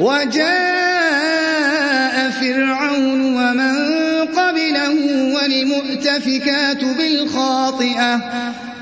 وَجَاءَ فِرْعَوْنُ وَمَن قَبْلَهُ وَالْمُؤْتَفِكَاتُ بِالْخَاطِئَةِ